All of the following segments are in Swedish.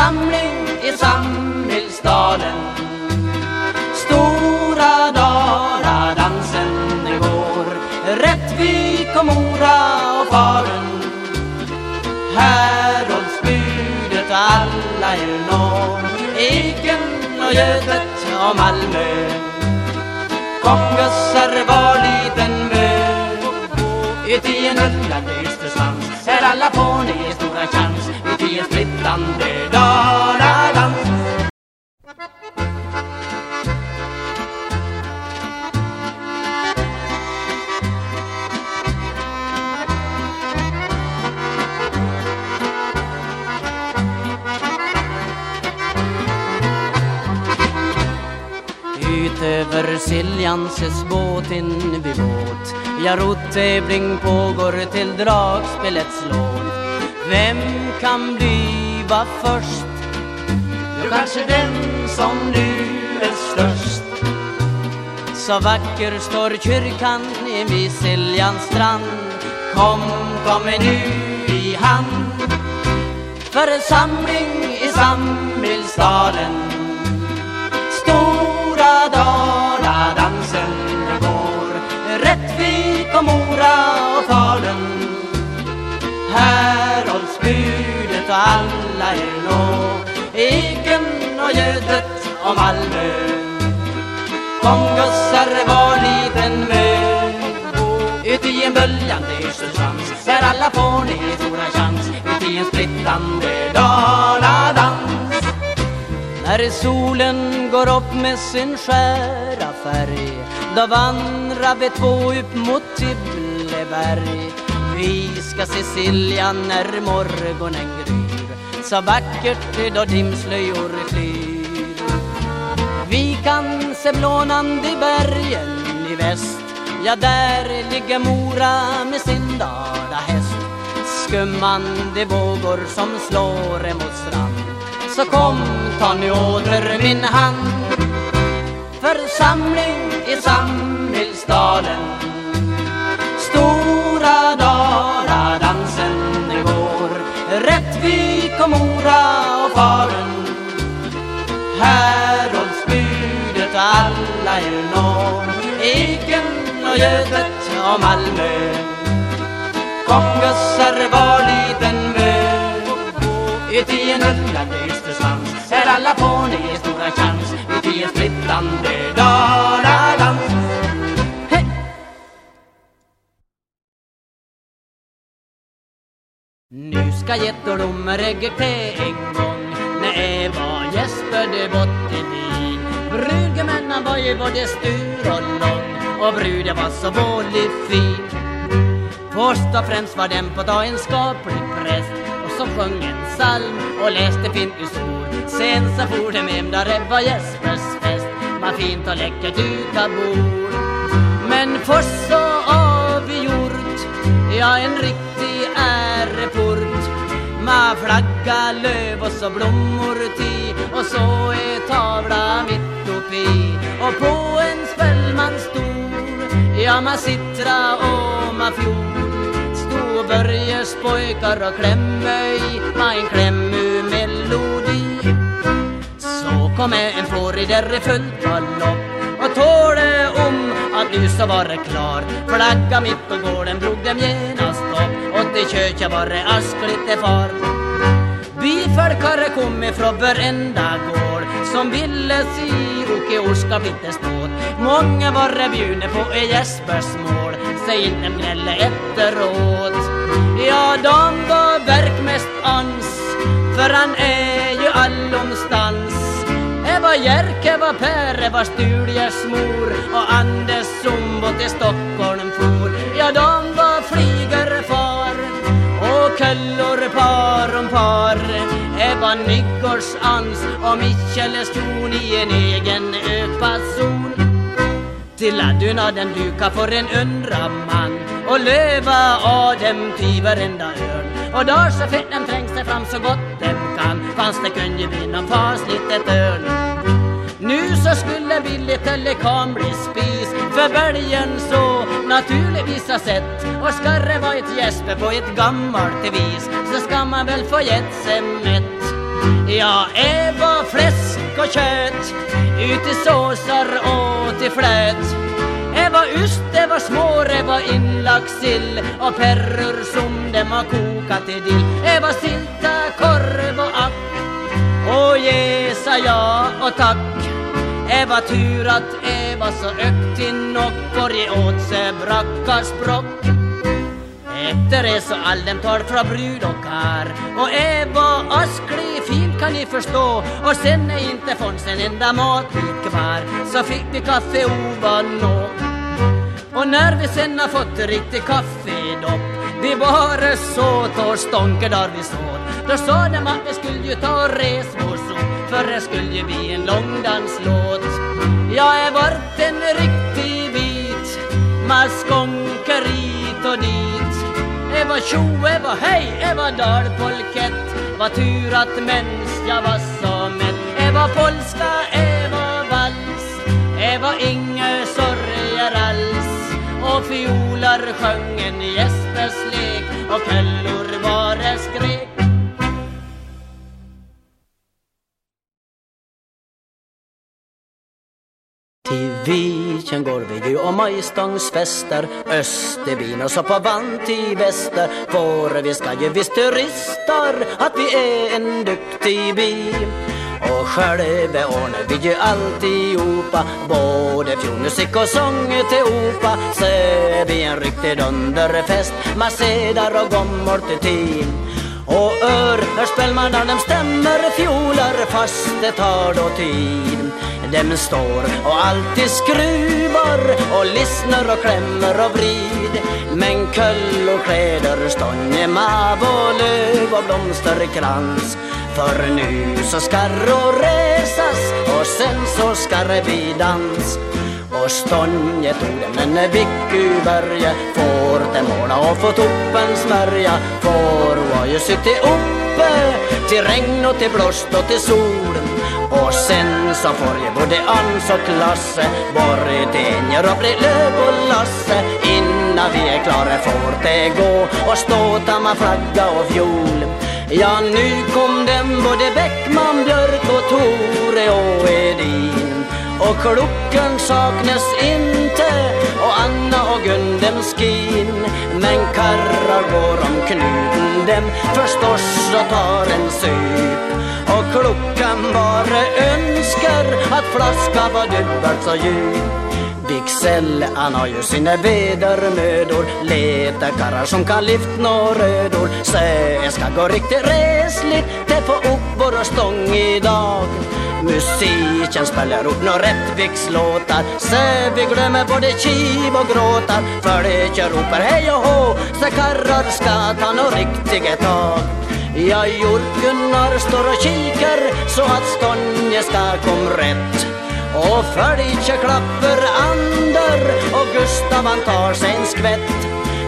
samling i Samhällsdalen Stora Daladansen går. Rättvik och Mora och Falun. Häroldsbudet alla er når. Eken och Götet och Malmö. Kom gossar, var liten mö Uti en ullande ystersvans Här alla får ni Viljanses Siljanses båt in vid båt. Ja, rottävling pågår till dragspelets låt. Vem kan bliva först? Jo, kanske den som nu är störst. Så vacker står kyrkan vid Siljans strand. Kom, kom nu i hand. Församling i Samhällsstaden Stora dag Mora och Falun Häroldsbudet och alla er nå. Eken och Götet och Malmö. Kom gussar var liten mö Uti en böljande yrselsvans Där alla får ni stora chans. Uti en splittande daladans. När solen går upp med sin skära färg Då vandrar vi två upp mot Tibble. Tibbleberg Vi ska se Siljan när morgonen gryr. Så vackert då dimslöjor flyr. Vi kan se blånande bergen i väst. Ja, där ligger Mora med sin dalahäst Skummande vågor som slår emot strand. Så kom, ta nu åter min hand. Församling i Dala-dansen Daladansen går. Rättvik och Mora och Falun Häradsbudet alla er når Eken och Götet och Malmö. Kom var liten mö Uti en ullande ystersvans Här alla får ni stora chans. Uti en splittande daladans Nu ska gettordomar ägger till en gång. När Eva gäspade bort i bin Brudgummen han var ju både stur och lång. Och bruden var så vålig fin. Först och främst var den på ta en skaplig präst som sjöng en psalm och läste fint ur sol Sen så for de hem där det var Jespers fest. Vad fint och läckert dukat bord. Men först så avgjort Ja, en riktig blomma, flagga, löv och så blommor ti Och så är tavla mitt uppe Och på en spellman stor Ja, man sittra och man fjol Stod Börjes pojkar och klämme i. Med en klämmu-melodi Så kom en fårider i fullt galopp. Och tåle om att nu så var det klar Flagga mitt på gården drog dem genom och i köket var det askligt far Byfolkare kom ifrån varenda gård som ville se Åke Orska vitte ståt. Många var det bjudna på i Jespers mål Säg inte gnälla efteråt. Ja, de var verk mest ans För han är ju allomstans. Eva Jerke var Per, Eva Studiers mor Och Anders som Zumbo till Stockholm for. Ja, de köllor par om par. Ebba Nygårds ans och Michelles Ston i en egen ökfason. till addunaden duka för en undra man. Och löva av dem till varenda örn. Och där så fett den trängs det fram så gott dem kan. Fanns det kunde bli någon fasligt ett örn nu så skulle Billy Telekan bli spis för bälgen så naturligtvis har sett och skarre var ett gäspe på ett gammalt vis så ska man väl få gett sig mätt Ja, Eva fläsk och kött ut i såsar och till flöt. Det var ost, det var små, det var inlagd sill och perror som de har kokat i dill. Det var silta, korv och app och yeah sa ja och tack. Eva tur att Eva så ökt i nockor ge åt sig brackarsprock. Efter det så all dem tar från brud och kar och Eva asklig fint kan ni förstå och sen är inte fanns en enda matbit kvar så fick vi kaffe ovanå. och när vi sen har fått riktigt kaffedopp Vi bara såt och stånker där vi såt Då sa de att vi skulle ju ta och res vår för det skulle ju bli en långdanslåt. Jag är vart en riktig bit maskonker hit och dit. Det var tjo, det var hej, det var dalpolkett. Var tur att mens jag var så mätt Det var polska, det var vals. Det var inga sorger alls. Och fiolar sjöng en Jespers lek och var det skrek Till Viken går vi ju och majstångsfester. Österbyn och så på vant i väster. För vi ska ju visst turister att vi är en duktig by. Och själva ordnar vi ju alltihopa. Både fjolmusik och sång till opa. Så är vi en riktig dunderfest. Massedar och gommor till team. Och örhörspelmarna dem stämmer fjolar. Fast det tar då tid. Dem står och alltid skruvar och lyssnar och klämmer och vrid. Men köll och kläder, stånge, mav och löv och blomsterkrans för nu så ska rå resas och sen så ska det bli dans. Och stånget en vick ur börja får den måla och få toppen smörja. Får var ju suttit uppe till regn och till blåst och till sol och sen så får ju både Ans och Klasse borgenjer och Brelöv och Lasse. Innan vi är klara får det gå och ståta med flagga och fjol. Ja, nu kom dem både Bäckman, Björk och Tore och Edin. Och klockan saknas inte och Anna och Gun dem skin. Men karrar går om knuten dem förstås och tar en sup. Och klockan bara önskar att flaska var dubbelt så djup Wicksell, han har ju sina vedermödor Letar karlar som kan lyft nå rödor. Så jag ska gå riktigt resligt Det får upp våra stång idag. Musiken spelar upp några Rättvikslåtar. Så vi glömmer både kiv och gråtar För det jag ropar hej och hå. Så karlar ska ta nå riktiga tag. Ja, Gunnar står och kikar så att stången ska kom rätt. Och Följe klapper Ander och Gustav han tar sig en skvätt.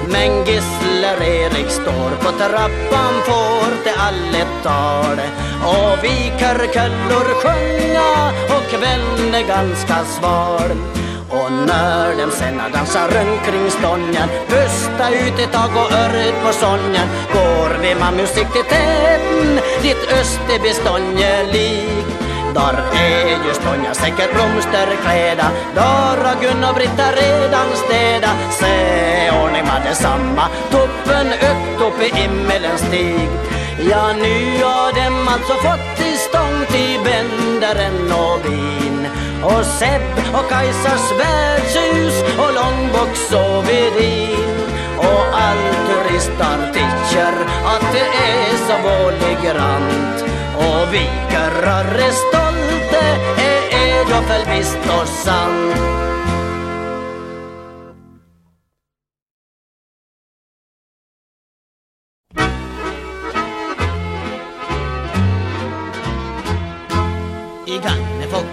Men Gissler-Erik står på trappan får det allet tal. Och viker köllor sjunga och kvällen är ganska sval och när dem sen dansar runt kring stången Pusta ut ett tag och örret på sången Går vi med musik till täten Ditt Österby stånge lik. Där är ju Tonja säkert blomsterkläda Där har Gun och Britta redan städa. Se ordning med detsamma Toppen upp upp i himmelens stig. Ja, nu har dem alltså fått till stånd till bändaren och vin och Sepp och Kajsas värdshus och Långbox och Vedin och all turistar tycker att det är så vålig och vi karrar är stolta, är är då väl visst och sant.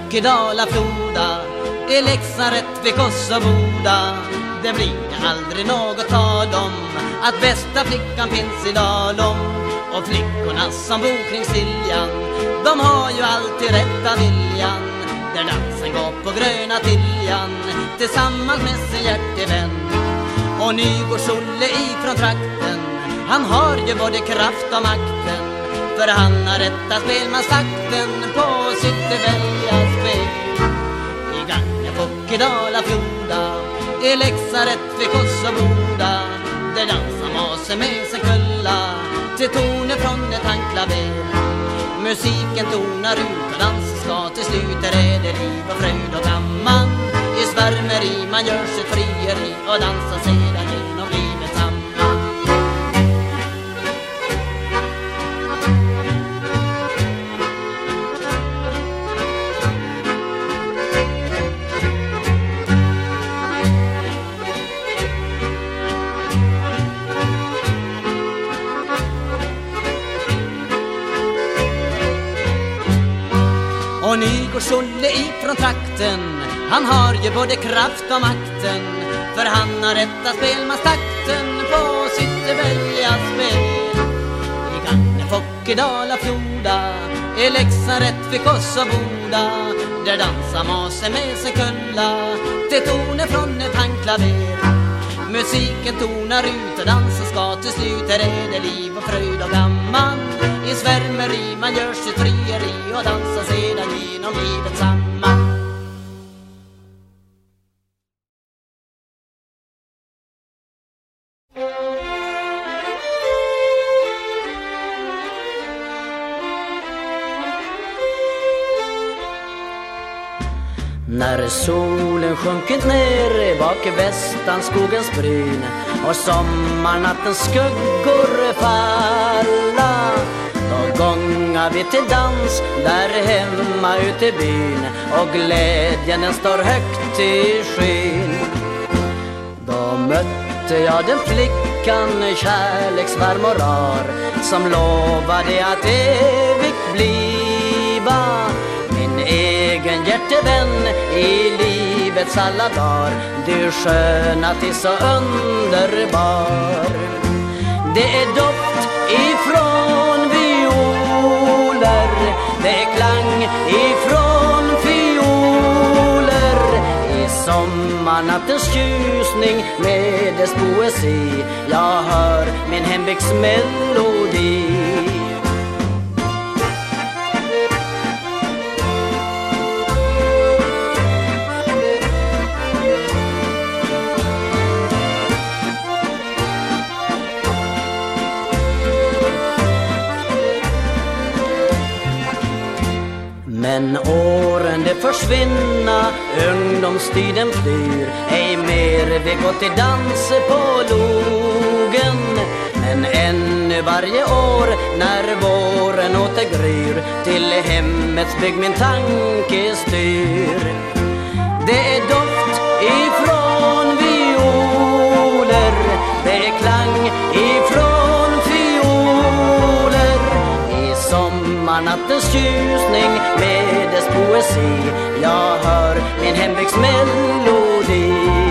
Gagnefok, i Dala-Floda, i Leksand, Rättvik Kosovoda det blir aldrig något tal om att bästa flickan finns i Dalom. Och flickorna som bor kring Siljan De har ju alltid rätta viljan. Där dansen går på gröna Tiljan Tillsammans med sin hjärtevän. Och Nygårds Olle ifrån trakten Han har ju både kraft och makten. För han har rätta spelmanstakten på sitt I Leksaret vid Kosovoda, Där dansar masen med sin kulla. Till toner från ett handklaver Musiken tonar ut och dansen ska till slut. Där är det liv och fröjd och gammal. I svärmeri man gör sitt frieri och dansar sedan. Och Tjolle ifrån trakten. Han har ju både kraft och makten För han har rätta spelmanstakten på sitt välja spel. I Gagnefok i Dala-Floda I Leksand rätt vid Boda Där dansar masen med sin kulla Till toner från ett handklaver. Musiken tonar ut och dansen ska till slut Här är det liv och fröjd och gammal i svärmeri man gör sitt frieri och dansar sedan genom livet samman. När solen sjunkit ner bak i västanskogens bryn och sommarnattens skuggor falla Sjunga vi till dans där hemma ute i byn och glädjen den står högt i skyn. Då mötte jag den flickan kärleksvarm och rar som lovade att evigt bliva min egen hjärtevän i livets alla dagar. Du sköna till så underbar. Det är dock Med klang ifrån fioler I sommarnattens tjusning med dess poesi. Jag hör min hembygds melodi Men åren de försvinna, ungdomstiden flyr Ej mer vi gå till dans på logen. Men ännu varje år när våren åter gryr Till hemmets bygg min tanke styr. Det är doft ifrån violer Det är klang sommarnattens tjusning med dess poesi. Jag hör min hembygds melodi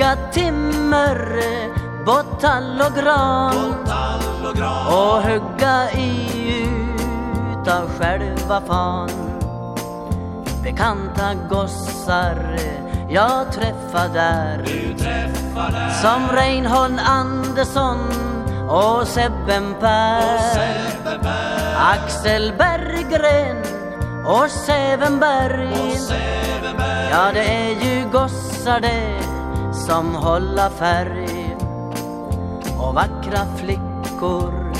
hugga timmer på tall och gran. Och hugga i utav själva fan. Bekanta gossar jag träffar där. Som Reinhold Andersson och Sebben Per. Axel Berggren och Sävenberg. Ja, det är ju gossar det som hålla färg. Och vackra flickor,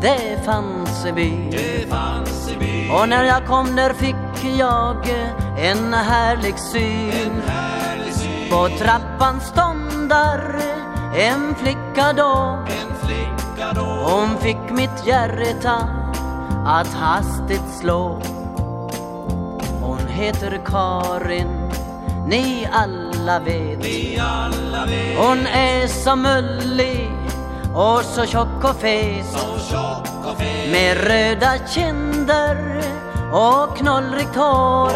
det fanns i by. Och när jag kom där fick jag en härlig syn. På trappan ståndar en flicka då. Hon fick mitt hjärta att hastigt slå. Hon heter Karin, ni alla vet. Hon är så mullig och så tjock och fet Med röda kinder och knollrigt hår.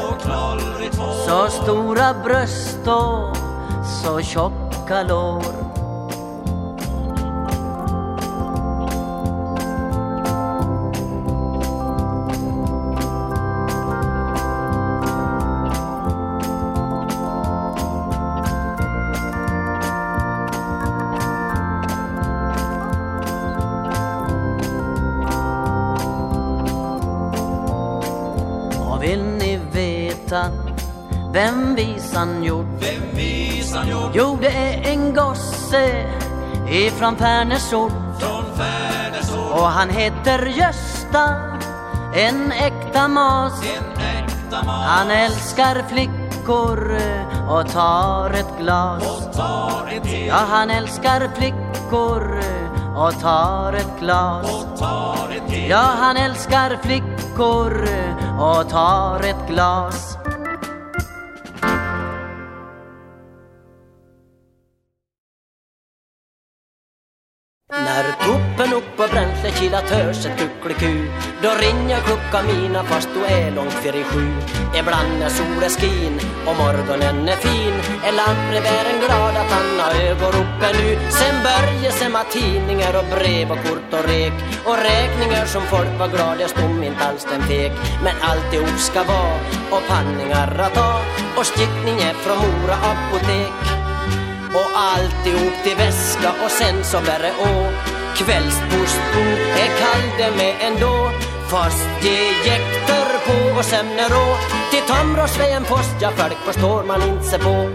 Så stora bröst och så tjocka lår. Visan gjort? Vem visan gjort Jo, det är en gosse ifrån Färnäsort från Färnäsort? och han heter Gösta, en äkta mas. En äkta mas. Han älskar flickor och tar ett glas. och tar ett till Ja, han älskar flickor och tar ett glas. och tar ett till. Ja, han älskar flickor och tar ett glas. Att hörs ett kuckeliku Då ringer klockan mina fast du är långt före sju. Ibland när solen skin och morgonen är fin. Är lantbrevbäraren glad att han har ögon uppe nu? Sen börjar se med tidningar och brev och kort och rek. Och räkningar som folk var gladast om inte alls den fek. Men alltihop ska vara och panningar att ta. Och stickningar från Mora apotek. Och alltihop till väska och sen så bär å. Kvällsposten är kall det med ändå Fast det jäktar på och sämner rå. Till Tamråsvägen post, ja folk förstår man inte sig på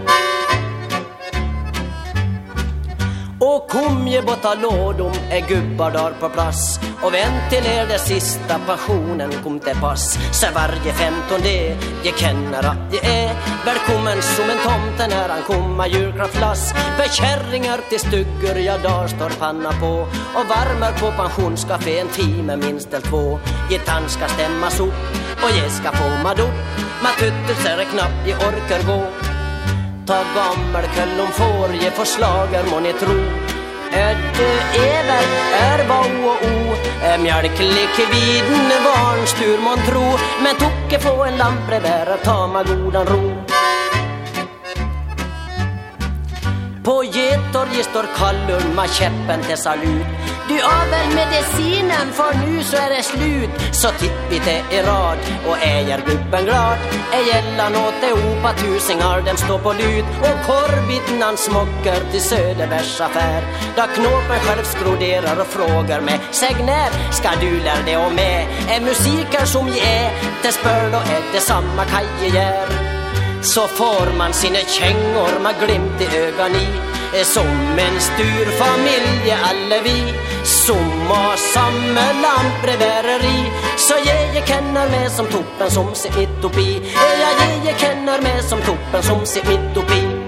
Och kom ge borta lådom är gubbar där på plats. Och ventiler det sista passionen kom till pass. Så varje femtonde jag känner att jag är Välkommen som en tomte när han kommer julklappslass För kärringar till stugor, jag där står panna på. Och värmer på pensionscafé en timme minst eller två. Gitarren ska stämmas upp och jag ska få madopp Med tuttelser är knappt jag orkar gå. Ta gammelköll om får ge förslager må ni tro. Ødde Ever är bo og o. Mjölklikviden barnstur mon tro. Men Tocke få en lantbrevbärare ta meg godan ro. På Getorget står Kallur med käppen till salut. Du har väl medicinen för nu så är det slut. Så titt det i rad och är gubben glad. Är gällan åt det opa tusingar dem står på lut. Och korvbiten smocker till Söderbergs affär. Där knåpen själv skroderar och frågar mig Säg när ska du lära dig om med Är musiker som jag är Det spör då är det samma kajegär så får man sina kängor med glimt i ögon i. Eh, som en stor familj alla vi Som har samma lantbrevbäreri Så jag jag känner mig som toppen som sitt mitt uppe Ja, eh, jag jag känner mig som toppen som sitt mitt uppe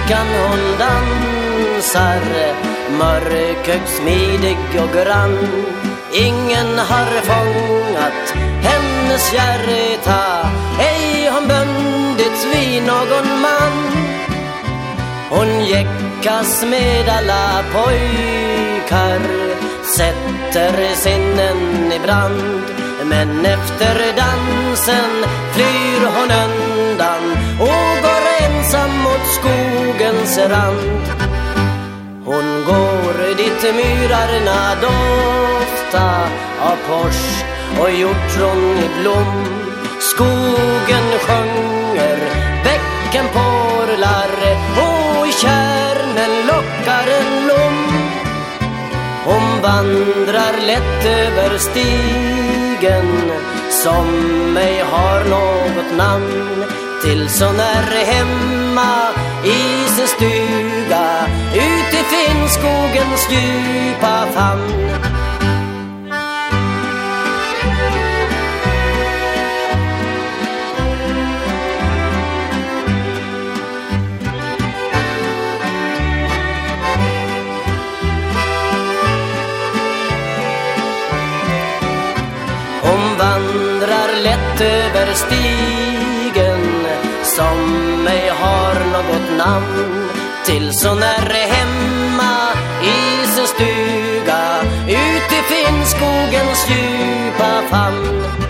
Flickan hon dansar. Mörkögd, smidig och grann. Ingen har fångat hennes hjärta. Ej hon bundits vid någon man. Hon jäckas med alla pojkar. Sätter sinnen i brand. Men efter dansen flyr hon undan ensam mot skogens rand Hon går dit myrarna dofta av pors och hjortron i blom. Skogen sjunger, bäcken porlar och i kärnen lockar en lom. Hon vandrar lätt över stigen som ej har något namn tills hon är hemma i sin stuga ut i Finnskogens djupa famn. Hon vandrar lätt över stigen något namn till hon är hemma i sin stuga ut i Finnskogens djupa famn.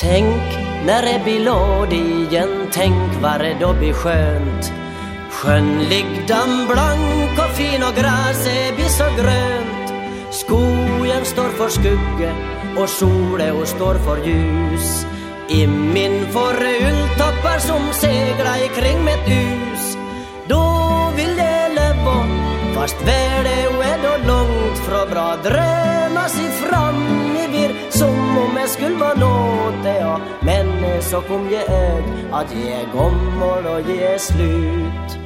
Tänk när det blir låd igen, tänk vad det då blir skönt. Sjön ligger blank och fin och gräset blir så grönt. Skogen står för skugge och solen och står för ljus. I min får ulltoppar som seglar kring mitt hus. Då vill jag leva fast världen är då långt från bra drömmar, sig fram i vir som om jag skulle vara nåt ja. Men så kom jag att jag är gammal och jag är slut.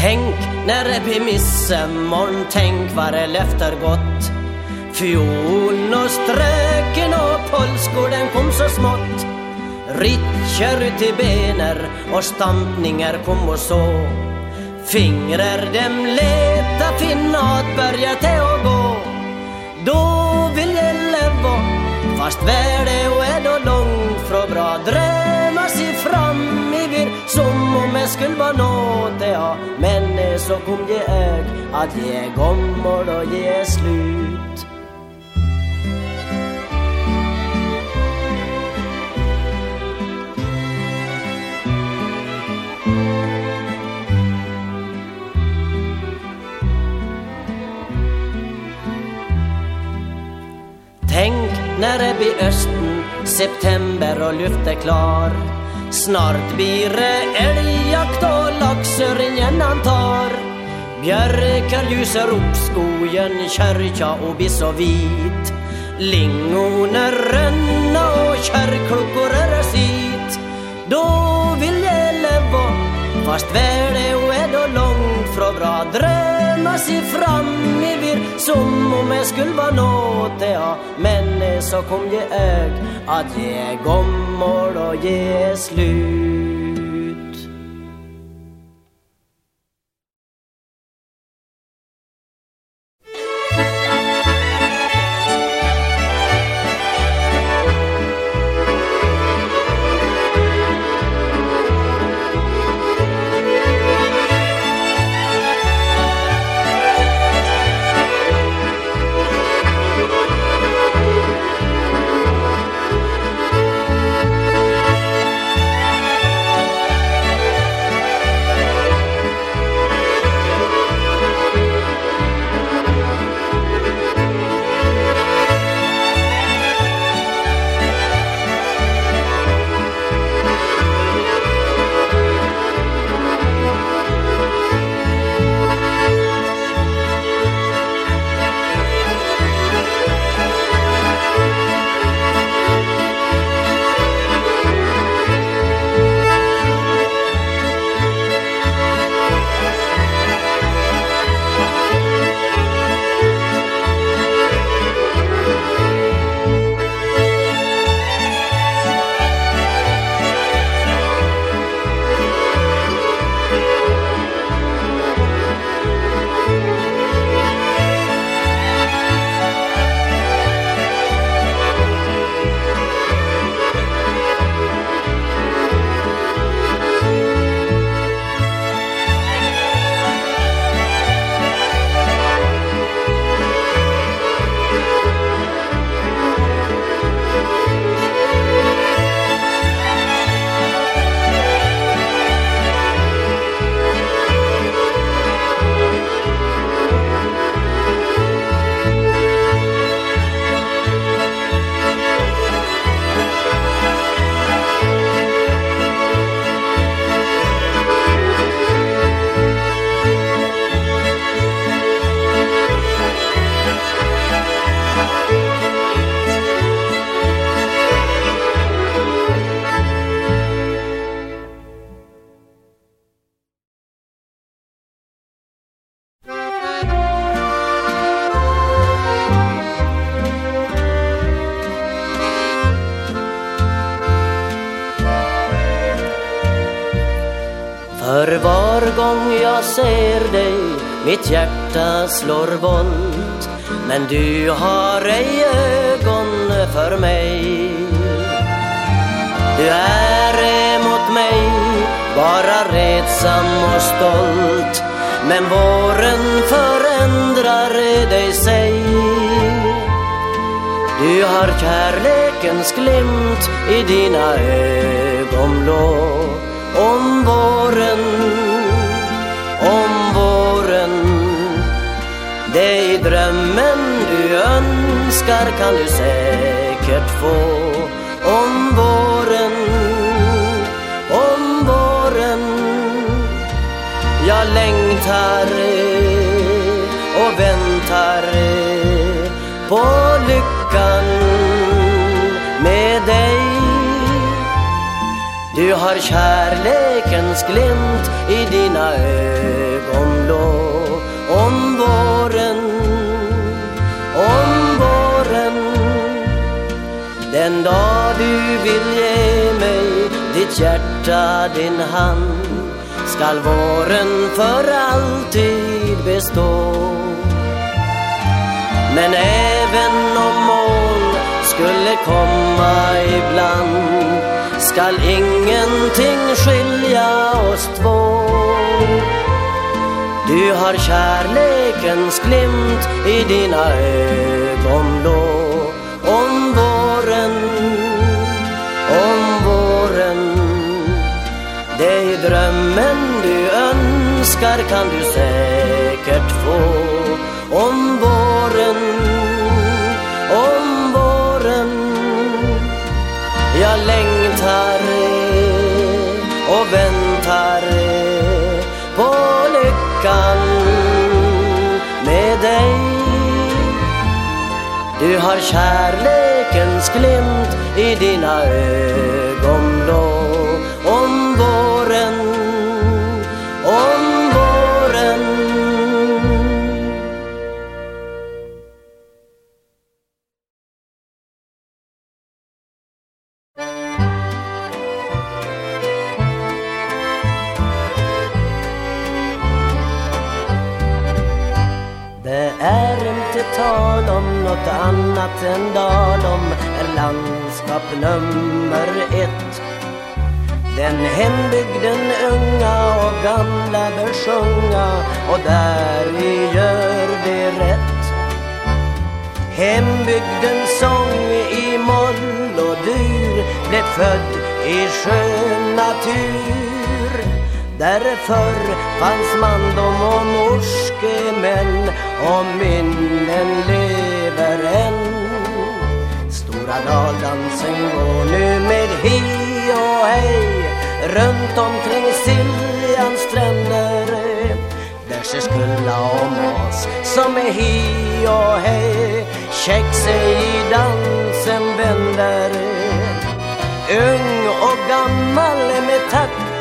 Tänk när det blir midsommar, tänk vad det löfter gott. Fiol och ströken och polskor den kom så smått. Ritcher till bener och stampningar kom och så. Fingrar dem leta finna att börja till och gå. Då vill jag leva fast världen är då långt från bra Drömma sig fram i vir som om jag skulle vara nåt ja. Men så kom jag att jag kommer och ge slut. När det blir östen, september och luft är klar. Snart blir det älgjakt och laxöringen han tar. Björkar lyser upp skogen, kärka och blir så vit. Lingoner rönna och kärrklockor är sitt. Då vill jag leva, fast väl är då långt från bra drömma sig fram i vir som om jag skulle vara nåt ja. Men så kom jag att jag gommor och ge slut. Mitt hjärta slår volt Men du har ej ögon för mig. Du är emot mig bara redsam och stolt Men våren förändrar dig sig Du har kärlekens glimt i dina ögonblå. Om våren, drömmen du önskar kan du säkert få Om våren, om våren. Jag längtar och väntar på lyckan med dig. Du har kärlekens glimt i dina ögonblå Den dag du vill ge mig ditt hjärta, din hand Skall våren för alltid bestå. Men även om moln skulle komma ibland skall ingenting skilja oss två. Du har kärlekens glimt i dina ögonblå drömmen du önskar kan du säkert få. Om våren, om våren. Jag längtar och väntar på lyckan med dig. Du har kärlekens glimt i dina ögonblå. Annat än Dalom är landskap nummer ett. Den hembygden unga och gamla bör sjunga och där vi gör det rätt. Hembygdens sång i moll och dyr blev född i skön natur. Där förr fanns mandom och morskemän och minnen lever än Stora daldansen går nu med hi och hej Runt omkring Siljans stränder. Där ser kulla och mas som är hi och hej. Käck sig i dansen vänder. Ung och gammal med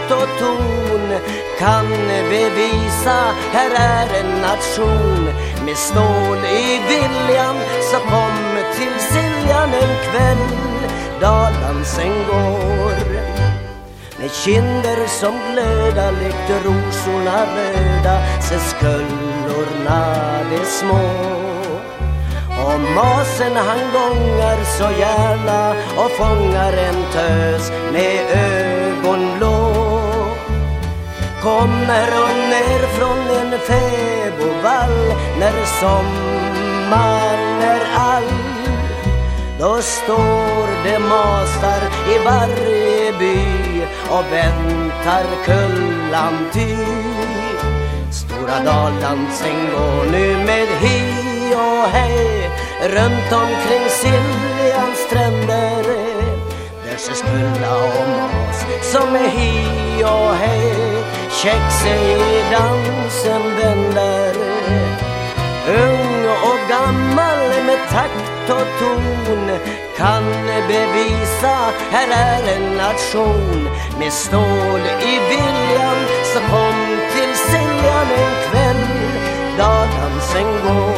takt och ton kan bevisa här är en nation. Med stål i viljan så kom till Siljan en kväll. Dalansen går med kinder som glöda Lekte rosorna röda. Sen sköldorna de små. Och masen han gångar så gärna och fångar en tös med ögon blå Kommer hon ner från en fäbodvall när sommaren är all. Då står det masar i varje by och väntar kullan ty. Stora daldansen går nu med hi och hej Runt omkring Siljans stränder. Där ses kulla och mas som är hi och hej. Check sig i dansen vänder Ung och gammal med takt och ton kan bevisa här är en nation. Med stål i viljan så kom till Siljan en kväll. Dagdansen går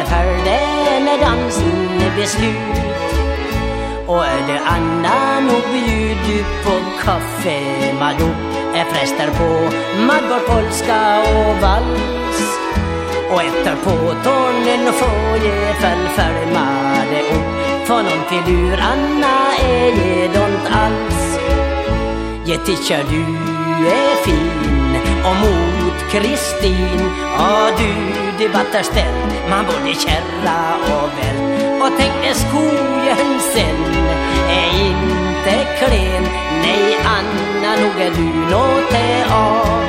Jag får väl dansen beslut. Och är det Anna nog bjud du på kaffe Madou Är präster på Madgård, polska och vals. Och efter påtornen får jag väl följa det upp För någon filur Anna är ge don't alls. Jag du är fin. Och mot Kristin. Ja du debattar ställ man både kärra och väl. Och tänk när skogen sen är inte klen. Nej Anna nog är du nåt av.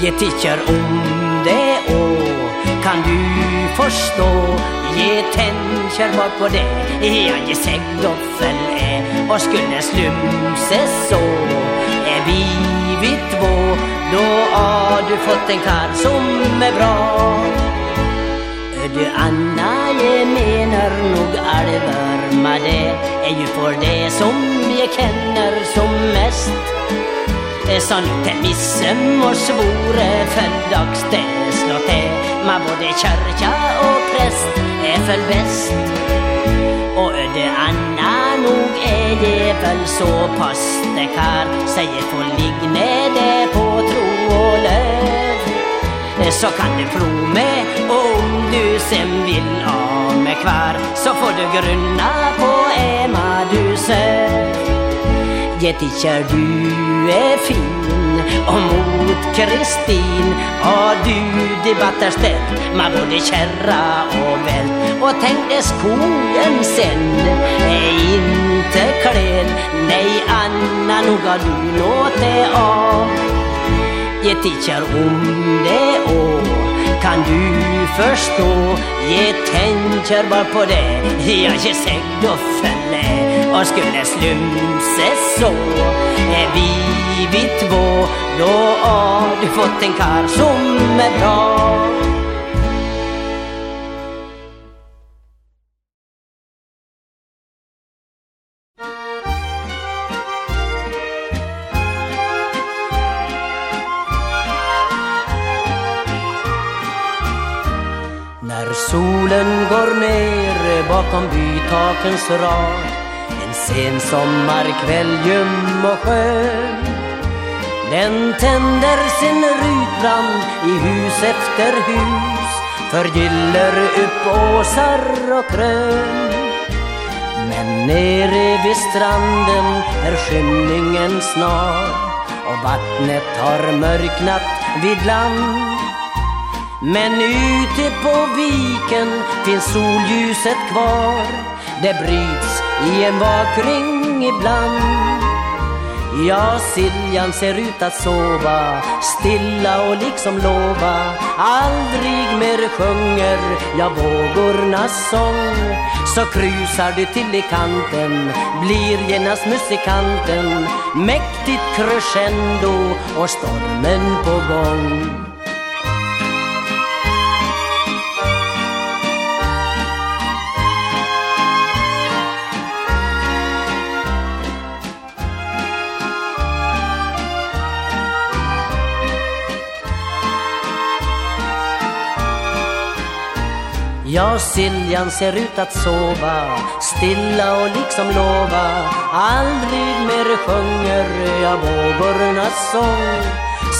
Ge tycker om det och kan du förstå? Ge tänker bort på det. Ja ge säg är. Och skulle slumse så Är vi vi två då har du fått en karl som är bra. Du Anna, jag menar nog allvar med det. Är ju för det som jag känner som mest. Sånt till missem och svore föddags det slår till Man både kyrka och präst är väl bäst. Och öde Anna nog är det väl så pass det kan Säger får ligg med det på tro och Så kan du prov med och om du sen vill ha mig kvar Så får du grunna på Emma du söv Jag tycker du är fin och mot Kristin Och du debattar ställt man både kärra och vält och tänk dig skogen sen. Är inte klen nej Anna nog har du låtit av jag tycker om det och kan du förstå? Jag tänker bara på det. Jag ger säg och fälle och skulle slumse så. Är vi vi två då har du fått en kar som är bra? Solen går ner bakom bytakens rad. En sen sommarkväll ljum och skön. Den tänder sin rutbrand i hus efter hus. Förgyller upp åsar och krön Men nere vid stranden är skymningen snar. Och vattnet har mörknat vid land men ute på viken finns solljuset kvar. Det bryts i en vakring ibland. Ja, Siljan ser ut att sova Stilla och liksom lova. Aldrig mer sjunger jag vågornas sång. Så krusar du till i kanten Blir genast musikanten. Mäktigt crescendo och stormen på gång. Ja, Siljan ser ut att sova Stilla och liksom lova. Aldrig mer sjunger jag vågornas sång.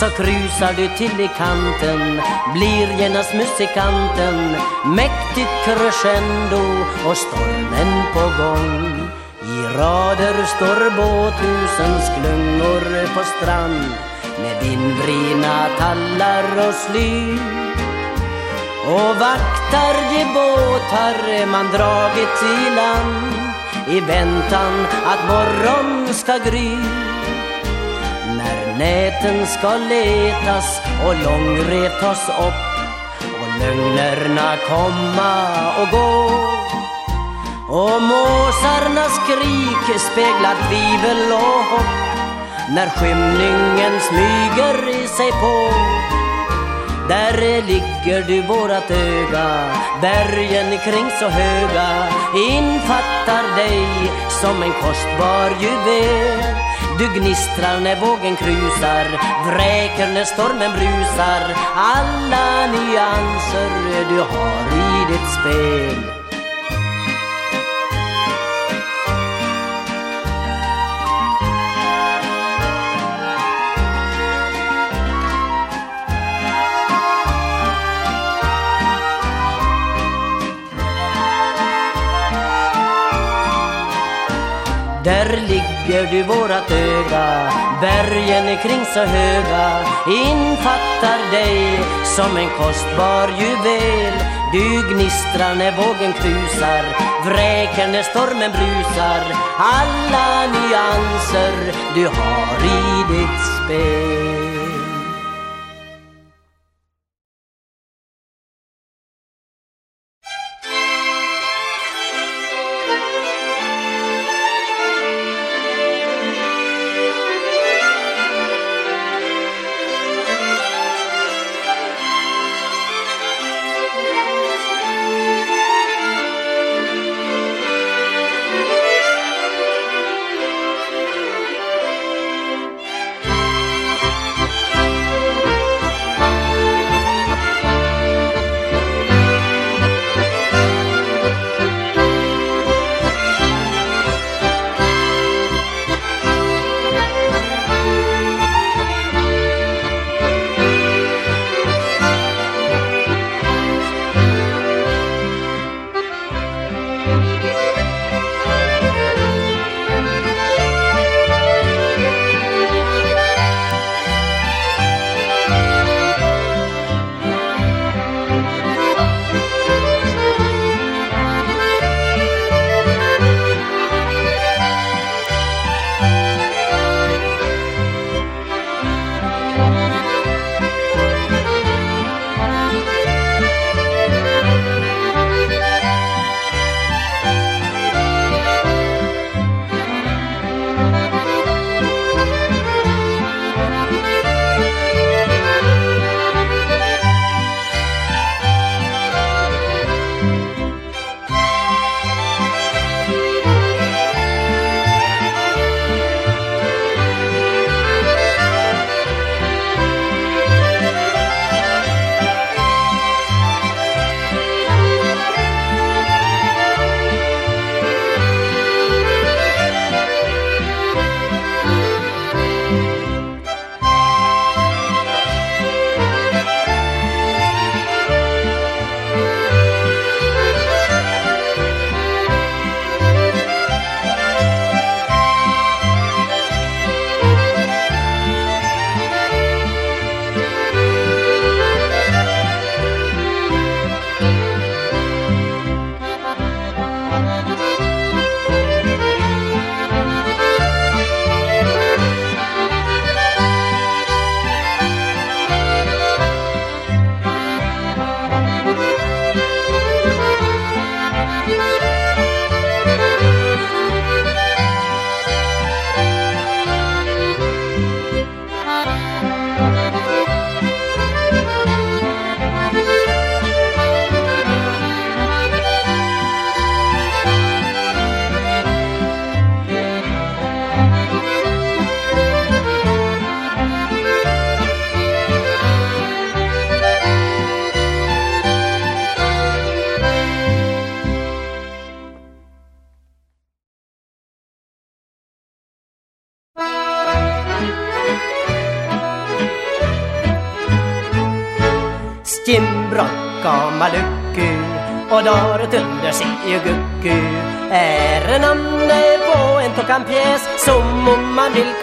Så krusar du till i kanten Blir genast musikanten. Mäktigt crescendo och stormen på gång. I rader står båthusens klungor på strand. Med vindvrina tallar och sly och vaktar de båtar man dragit i land i väntan att morgon ska gry. När näten ska letas och långrev tas upp och lögnerna komma och gå. Och måsarnas skrik speglar tvivel och hopp när skymningen smyger i sig på. Där ligger du vårat öga. Bergen kring så höga Infattar dig som en kostbar juvel. Du gnistrar när vågen krusar Vräker när stormen brusar. Alla nyanser du har i ditt spel. Ligger du vårat öga Bergen är kring så höga. Infattar dig som en kostbar juvel. Du gnistrar när vågen krusar Vräker när stormen brusar. Alla nyanser du har i ditt spel.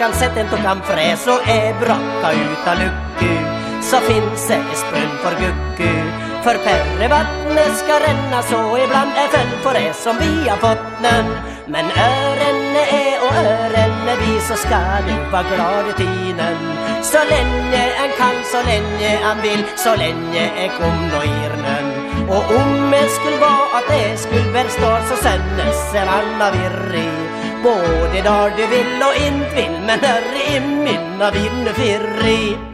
Om kan sätta en tokan fräs och är brocka utan lucku så finns det sprunn för gucku. för perre vattnet ska ränna så ibland är följd för det som vi har fått den men örenne är och örenne vi så ska du vara glad i tiden Så länge en kan, så länge han vill Så länge är kom och irnen Och om det skulle vara att det skulle väl stå Så sändes en annan virrig. Både där du vill och inte vill Men här i minna vinner firri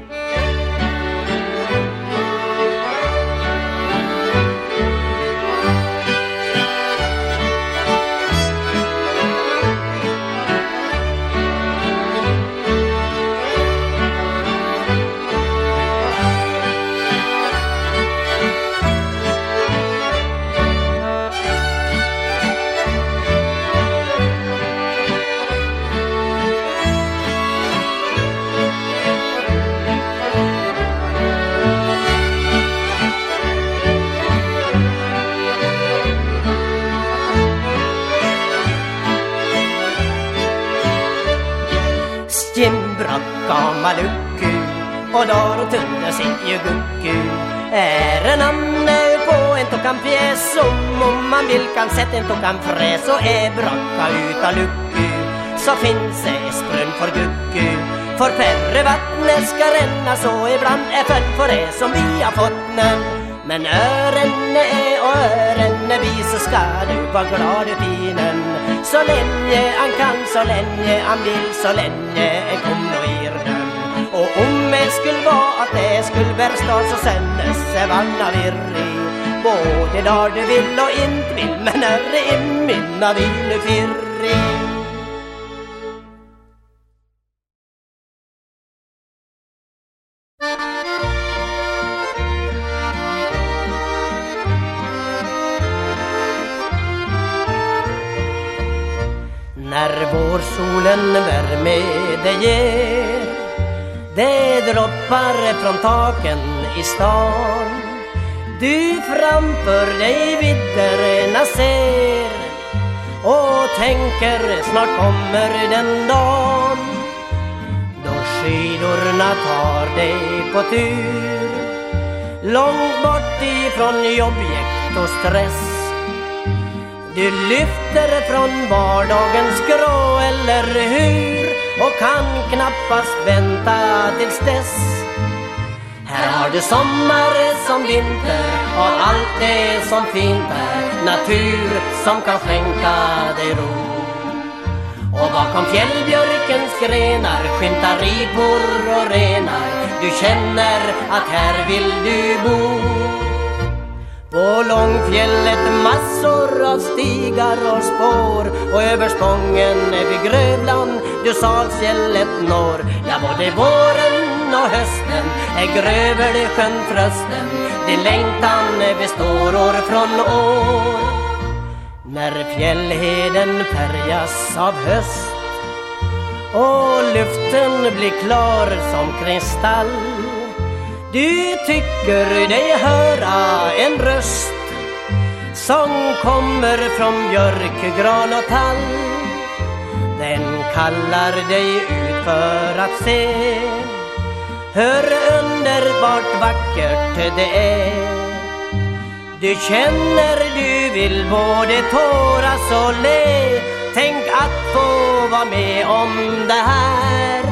kan pjäs Som om man vill kan sätta en tokan fräs och är bracka uta lucku Så finns det sprön för gucku För perre vattnet ska ränna så ibland är född för det som vi har fått nu. Men örenne är och örenne vi så ska du vara glad i tiden. Så länge han kan, så länge han vill, så länge kom nå irden och om det skulle vara att det skulle värsta så sändes vanna virrig Både där du vill och inte vill men är det i minna vin firri. När vårsolen värme det ger det droppar från taken i stan. Du framför dig vidderna ser och tänker snart kommer den dagen då skidorna tar dig på tur långt bort ifrån jobbjäkt och stress Du lyfter från vardagens grå, eller hur? och kan knappast vänta tills dess här har du sommar som vinter och allt det som fint är. Natur som kan skänka dig ro. Och bakom fjällbjörkens grenar skymtar ripor och renar. Du känner att här vill du bo. På Långfjället massor av stigar och spår. Och över Spången vid Grövland du Salsfjället når. Ja, både våren och hösten är Grövelsjön trösten. Din längtan består år från år. När fjällheden färgas av höst och luften blir klar som kristall du tycker dig höra en röst som kommer från björk, gran och tall. Den kallar dig ut för att se Hör underbart vackert det är. Du känner du vill både tåras och le. Tänk att få vara med om det här.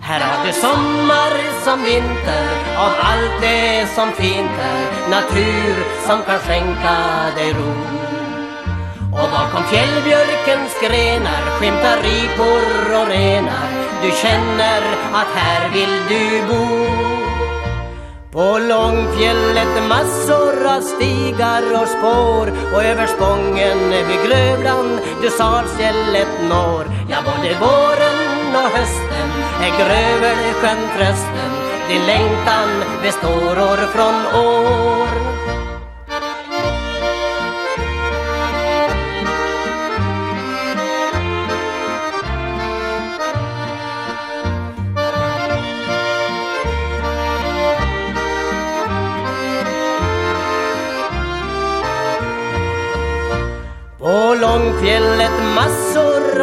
Här har du sommar som vinter av allt det som fint är Natur som kan skänka dig ro Och bakom fjällbjörkens grenar skymtar ripor och renar du känner att här vill du bo på Långfjället massor av stigar och spår och över Spången vid Grövland du Salsfjället når. Ja, både våren och hösten är Grövelsjön trösten. Din längtan består år från år.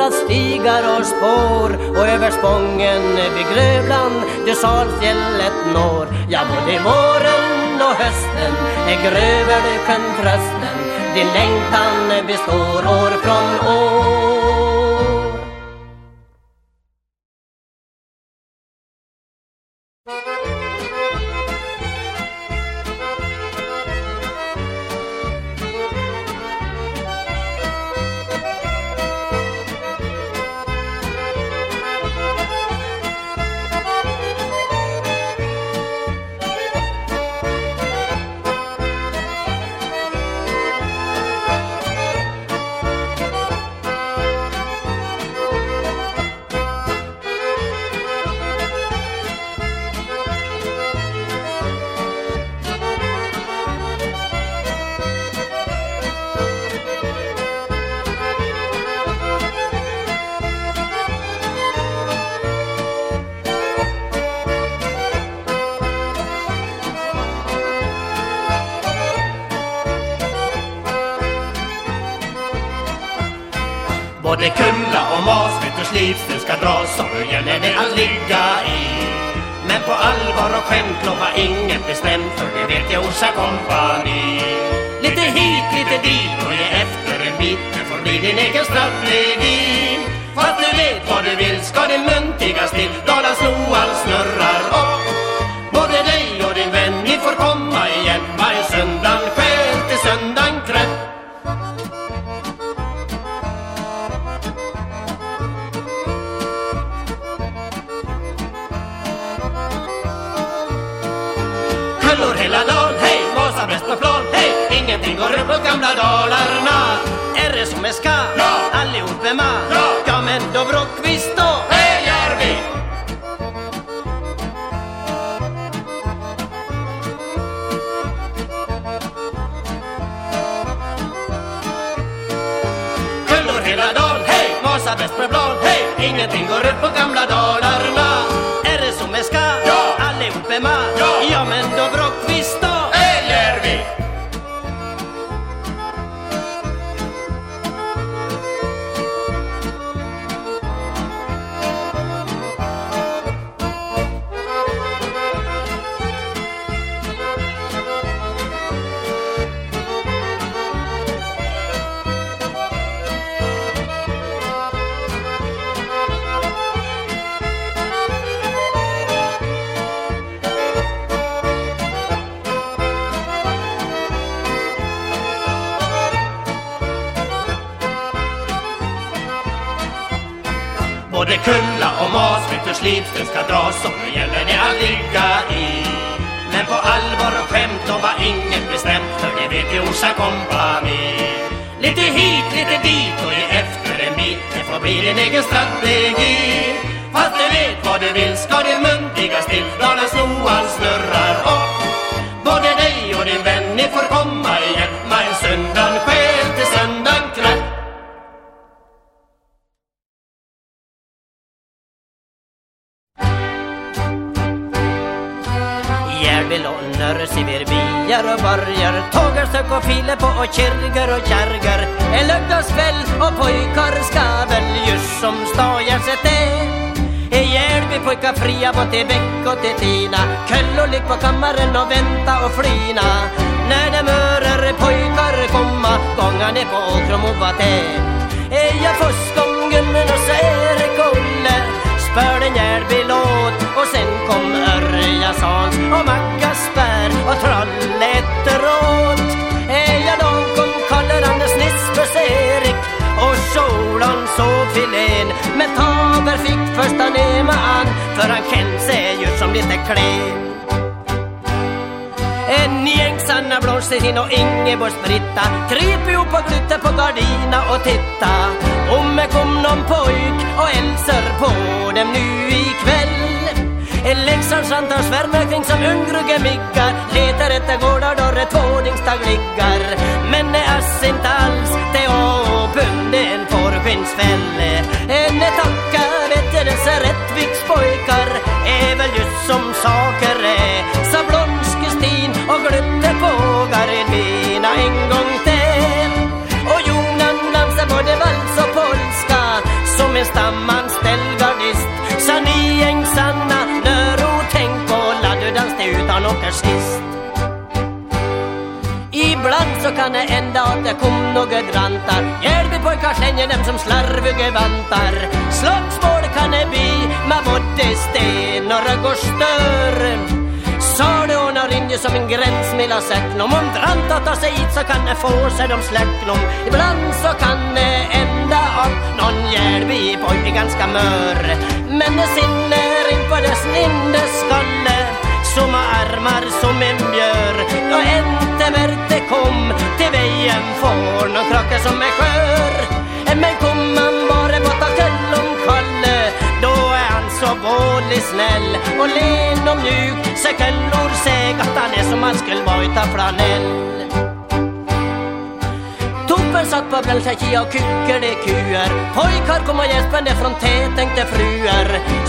Massor stigar och spår och över Spången vid Grövland du Salfjället når. Ja, både våren och hösten är Grövelsjön trösten. Din längtan består år från år. Både ska dras Så hur gäller det att ligga i Men på allvar och skämt lova inget bestämt för det vet jag Orsa kompani. Lite hit, lite dit och ge efter en bit, det får bli din egen strategi. Fast du vet vad du vill ska det muntigas till, Dalans Noal snurrar upp. Går upp mot gamla Dalarna. Är det som det ska? Ja. Allihop är med? Ja. Ja, men då Brockvist då? Det gör vi! Kullor hela dagen, hej, Vasa bäst på plan, hej, ingenting går upp på gamla Dalarna. Är det som det ska? Ja. Allihop är med? Ja. Ja, men då Brockvist det kompani. Lite hit, lite dit och ge efter en bit, det får bli din egen strategi. Fast du vet vad du vill ska din muntiga tiggas till, Dalarns snurra. Järbilånor, Siverbier och borgar Tågar, sök och filer på och kirger och kärgar. En lördagskväll och pojkar ska väl just som stajar sig det I Hjälby pojkar fria både till Bäck och till Tina Köllor ligg på kammaren och vänta och flina. När de mörer pojkar komma Gångar ner på Åkrom och Vaté Jag fuskången och så är det Kolle för en Järby-låt och sen kom Örjasans och Maggasberg och Trolletteråt. Ja, då kom Karl-Anders Nisbers Erik och Solan Sofilén. Men Taber fick första nema an för han kände sig ju som lite klen. En gäng Sanna Blomstertin och Ingeborgs Britta kryper ihop och flyttar på gardina och titta om det kom någon pojk och hälsar på dem nu ikväll. Leksands antar svärmar kring som ungrugge miggar letar efter gårdar då det tvåningstag liggar. Men det är inte alls det åpende en fårskinnsfälle. En tacka vet jag dessa Rättvikspojkar är väl just som saker är. Sa och glömde på gardina en gång till. Och Jonan dansar både vals och polska som en stamanställd gardist. Sa ni ängsanna, Nöro, tänk på laddudans det utan åker sist. Ibland så kan det hända att det kom några drantar Järbypojkar slänger dem som slarviga vantar Slagsmål kan det bli med både sten och rögg och stör Sa rinner ju som en gräns mellan säcknom Om branta tar sig hit så kan det få sig de släcknom Ibland så kan det hända att någon Järbypojk är ganska mör. Men det sinner in på dess inneskalle som armar som en björ. Och inte märkte kom till vägen får någon krocka som är skör. Så snäll och len och mjuk. Så källor säg att han är som han skulle vara utav flanell. Toppen satt på Bjälsäki och kuckade kuer. Pojkar kom och gäspande från tätänkte fruer.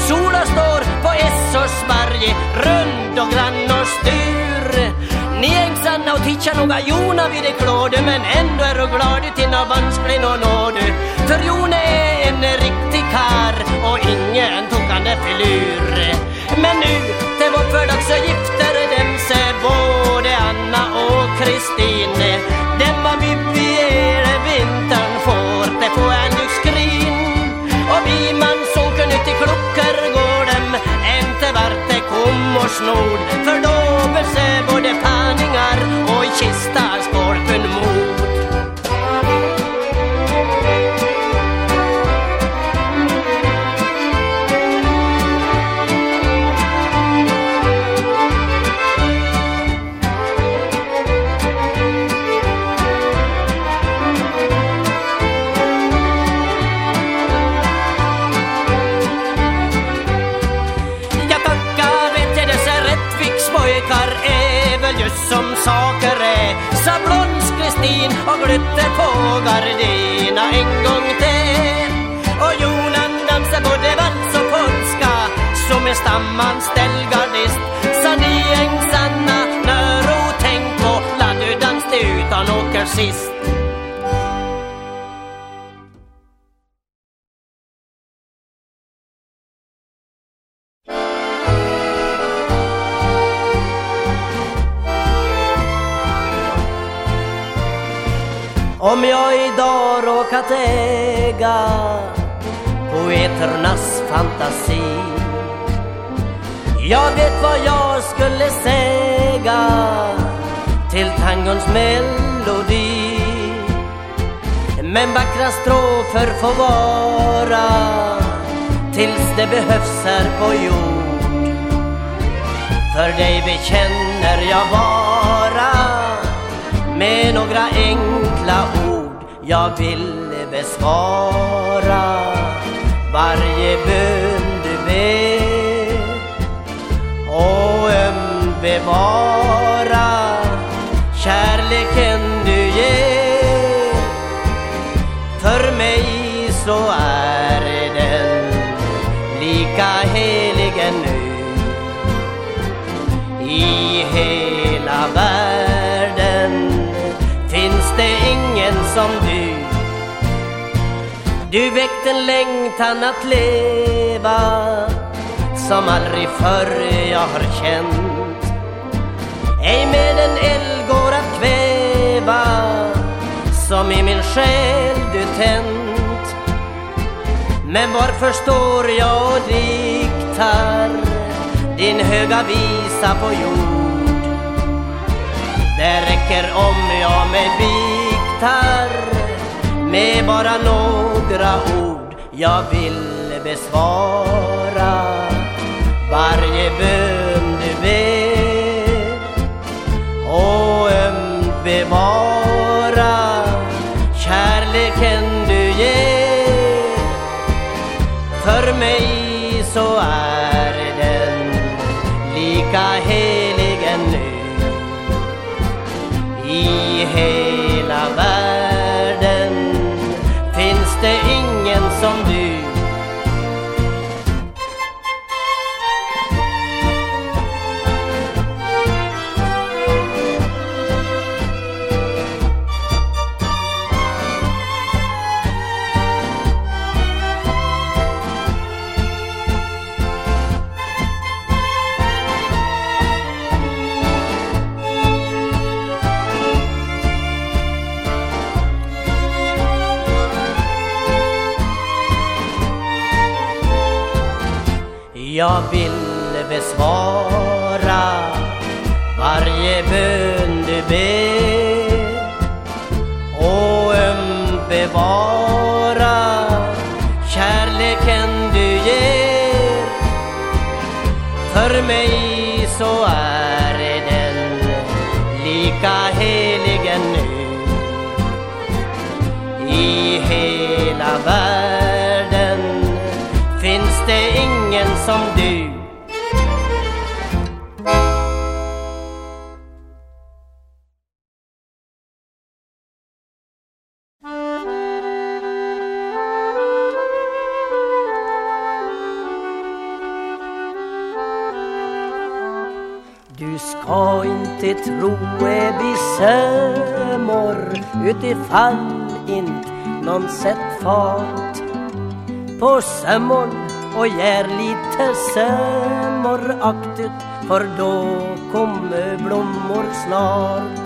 Sola står på Essorsberg Rund och grann och styr. Ni ängsanna och tittar noga Jona vid det klåde Men ändå är du glad till nå vansklig och nådu För Jone är en riktig kar. Och ingen tokande filur Men nu till vårt vardag så gifter dem sig både Anna och Kristin. Dem var vi vid vintern får det får en skrin. Och vi man som kunde till klockor går dem inte vart det kommer snod. För då behövs både panningar och kistar skålpund som saker är Sa Blons-Kristin och glutte på gardina en gång till Och Jonan dansar både vals och polska som en stammans gardist Sa ni ängsarna när och tänk på la du utan åker sist. Om jag idag råkat äga poeternas fantasi. Jag vet vad jag skulle säga till tangons melodi. Men vackra strofer får vara tills det behövs här på jord. För dig bekänner jag bara med några enkla ord jag vill besvara varje bön du ber och öm bevara kärleken du ger. För mig så är Du väckt en längtan att leva som aldrig förr jag har känt. Ej med en eld går att kväva som i min själ du tänt. Men varför står jag och diktar din höga visa på jord? Det räcker om jag mig biktar med bara några ord jag vill besvara. Varje bön du ber och ömt bevara Jag vill besvara varje bön du ber. Och ömt bevara som du. Du ska inte tro Ebbi utifall inte någon sett fart på sömmorna och gör lite sömmeraktigt för då kommer blommor snart.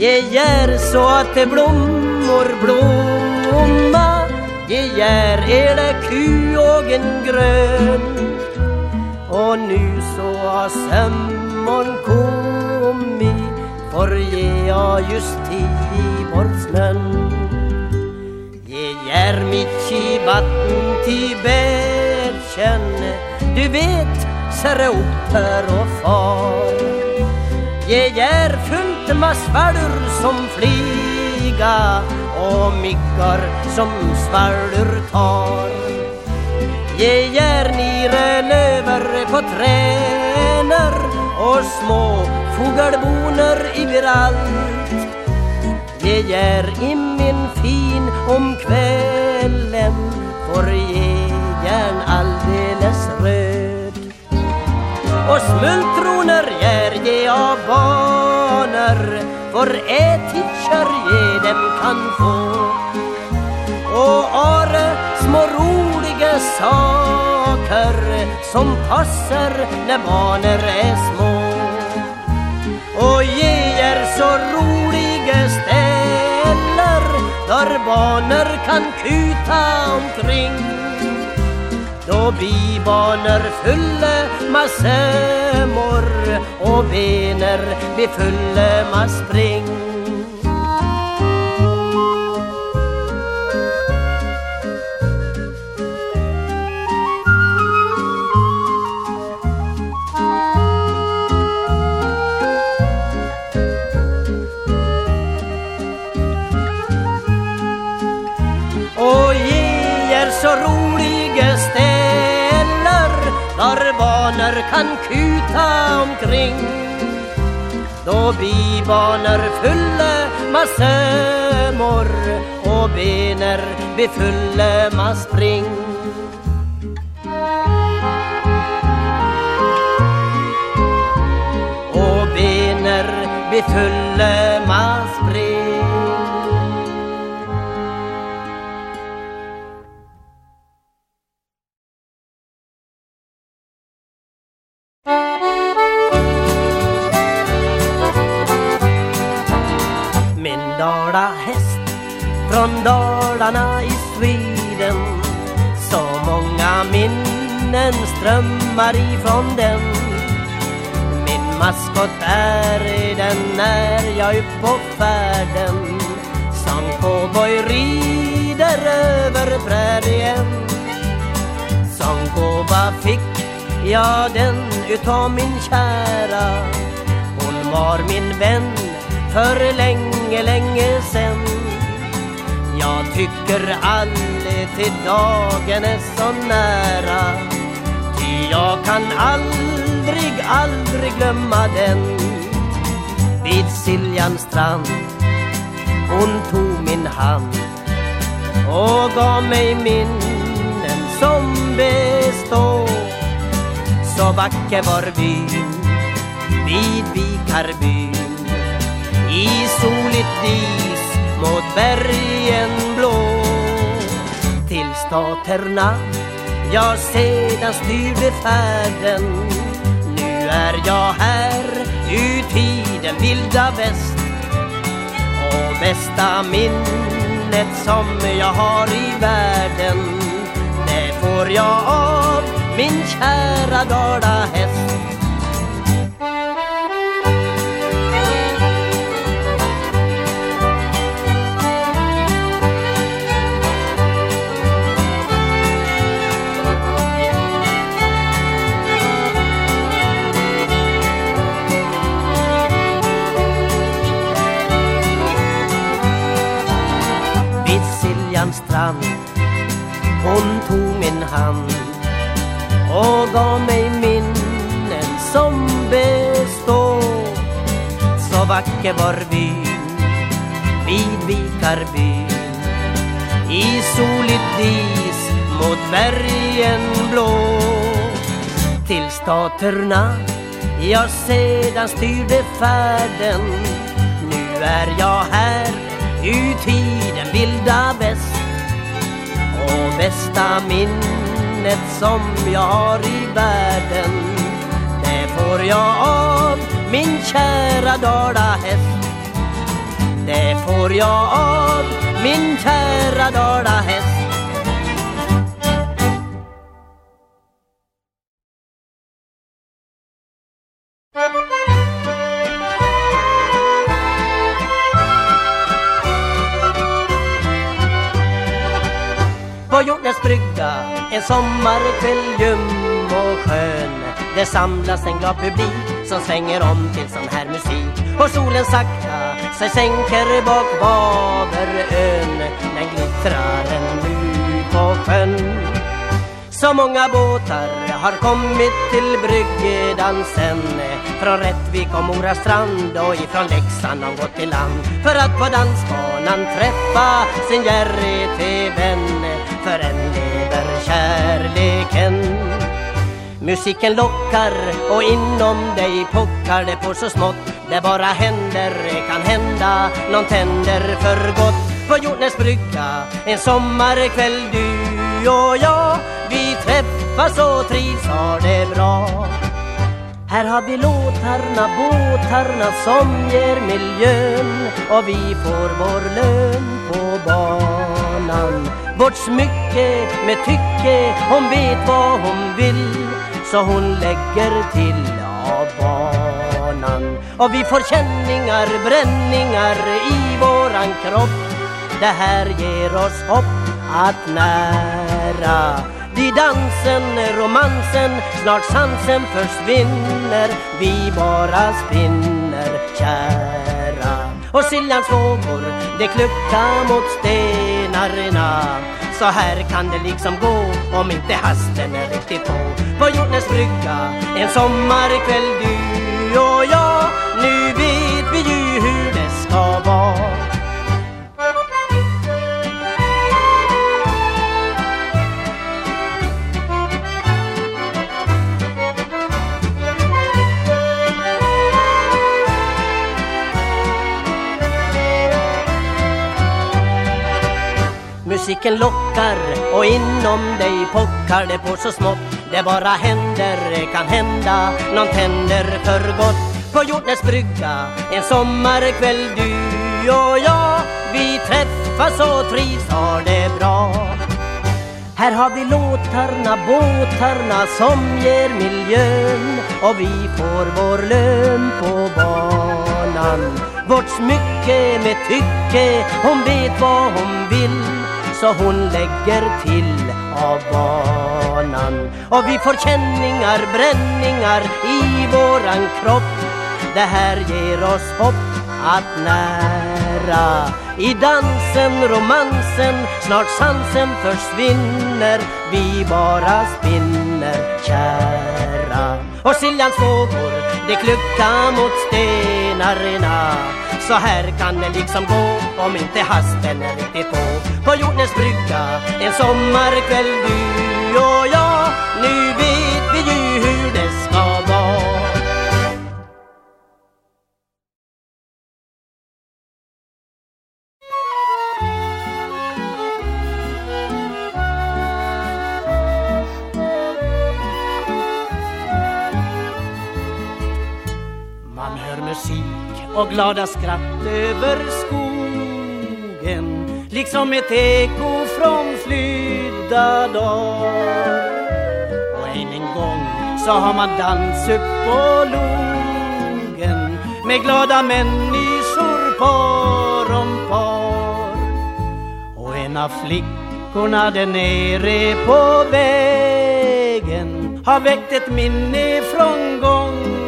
Jag gör så att det blommor blomma Jag gör er det kuågen grön Och nu så har sömmon kommit För ge jag just i bort snön Jag gör mitt i vatten till bärkänne Du vet, ser upp här och far Ge är fullt med svalor som flyga och myggar som svalor tar. Ge är nere löver på träner och små fågelboner överallt. Jag är i min fin om kvällen får alldeles röd. Och smultroner gör ge av barner för ätitcher ge dem kan få. Och are små roliga saker som passar när barnen är små. Och ge er så roliga städer där barnen kan kuta omkring. Då bibaner fylle massemor och vener vi fylle mass spring. Barnen kan kuta omkring. Då bibanor barnen fulla med sömmor och bener blir fulla spring. Och bener blir fulla strömmar ifrån den. Min maskot är den när jag är på färden. Som cowboy rider över prärien Som gåva fick jag den utav min kära. Hon var min vän för länge, länge sen. Jag tycker alltid dagen är så nära jag kan aldrig, aldrig glömma den. Vid Siljans strand Hon tog min hand och gav mig minnen som består. Så vacker var byn vid Vikarbyn. I soligt dis mot bergen blå. Till staterna jag sedan styrde färden nu är jag här ut i den vilda väst. Och bästa minnet som jag har i världen det får jag av min kära dalahäst häst. Min hand och gav mig minnen som består. Så vacker var byn vid Vikarbyn i soligt dis mot bergen blå. Till staterna jag sedan styrde färden. Nu är jag här ut i den vilda väst och bästa minnet som jag har i världen. Det får jag av min kära dalahäst Det får jag av min kära dalahäst en sommarkväll ljum och skön. Det samlas en glad publik som svänger om till sån här musik. Och solen sakta sig sänker bak Vaverön Den glittrar ännu på sjön. Så många båtar har kommit till bryggdansen Från Rättvik och Mora strand och ifrån Leksand har gått till land. För att på dansbanan träffa sin Jerry vän För en kärleken. Musiken lockar och inom dig pockar det på så smått. Det bara händer, kan hända, någon tänder för gott. På Hjortnäs brygga en sommarkväll du och jag Vi träffas och trivs, har det bra. Här har vi låtarna, båtarna som ger miljön och vi får vår lön på banan. Vårt smycke med tycke, hon vet vad hon vill så hon lägger till av banan. Och vi får känningar, bränningar i våran kropp. Det här ger oss hopp att nära. Vid dansen, romansen, snart sansen försvinner. Vi bara spinner kära. Och Siljans vågor, det kluckar mot sten stenarna Så här kan det liksom gå om inte hasten är riktigt på. På jordens brygga, en sommarkväll du och jag. Nu vet vi ju hur det ska vara. Musiken lockar och inom dig pockar det på så smått. Det bara händer, kan hända, nån tänder för gott. På Hjortnäs brygga, en sommarkväll du och jag Vi träffas och trivs, har det bra. Här har vi låtarna, båtarna som ger miljön och vi får vår lön på banan. Vårt smycke med tycke, hon vet vad hon vill så hon lägger till av banan. Och vi får känningar, bränningar i våran kropp. Det här ger oss hopp att nära i dansen, romansen, snart sansen försvinner Vi bara spinner kära och Siljans vågor, det kluckar mot stenarna. Så här kan det liksom gå om inte hasten är riktigt på. På jordens brygga, en sommarkväll du och jag Nu vet vi ju hur och glada skratt över skogen Liksom ett eko från flydda dagar Och än en gång så har man dans upp på logen Med glada människor par om par. Och en av flickorna där nere på vägen Har väckt ett minne från gången.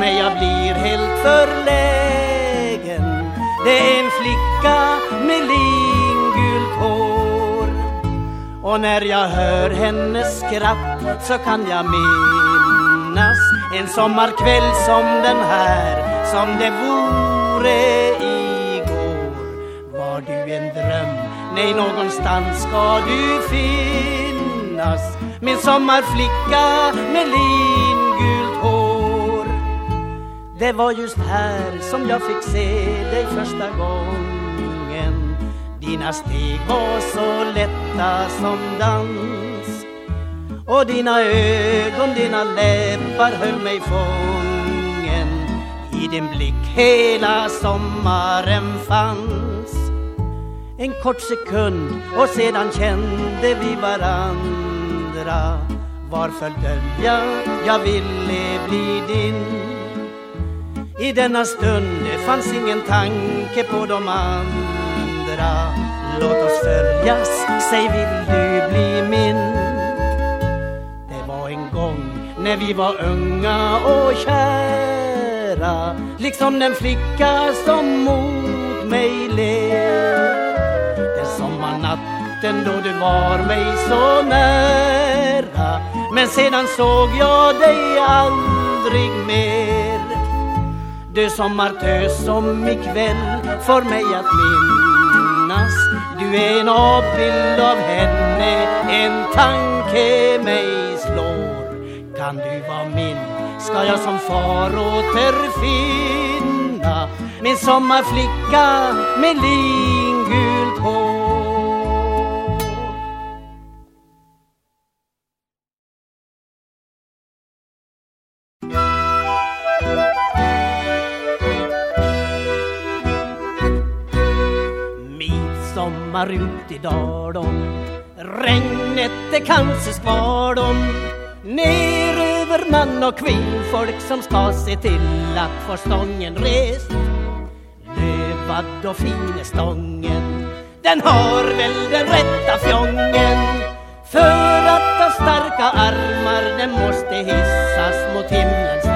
Men jag blir helt förlägen. Det är en flicka med lingult hår. Och när jag hör hennes skratt så kan jag minnas En sommarkväll som den här som det vore igår. Var du en dröm? Nej, någonstans ska du finnas. Min sommarflicka med lingult det var just här som jag fick se dig första gången. Dina steg var så lätta som dans. Och dina ögon, dina läppar höll mig fången. I din blick hela sommaren fanns. En kort sekund och sedan kände vi varandra. Varför dölja, jag ville bli din. I denna stund det fanns ingen tanke på de andra. Låt oss följas, säg vill du bli min? Det var en gång när vi var unga och kära Liksom den flicka som mot mig ler. Den sommarnatten då du var mig så nära Men sedan såg jag dig aldrig mer. Du sommartös som ikväll får mig att minnas Du är en avbild av henne, en tanke mig slår. kan du vara min ska jag som far återfinna min sommarflicka med lingult hår. Midsommar ut i Dalom Regnet det kanske skvardom Ner över man och kvinnfolk som ska se till att få stången rest. Lövad och fin är stången Den har väl den rätta fjongen För att ha starka armar den måste hissas mot himlens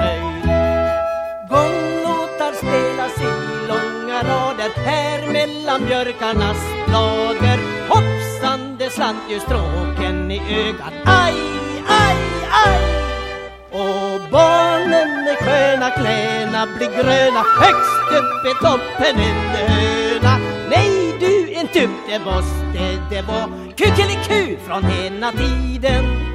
långa rader Här mellan björkarnas blader Hoppsan, det slant ju stråken i ögat Aj, aj aj! Och barnen med sköna kläna blir gröna högst upp i toppen en höna. Nej du, en tupp det måste det var kukeliku från ena tiden.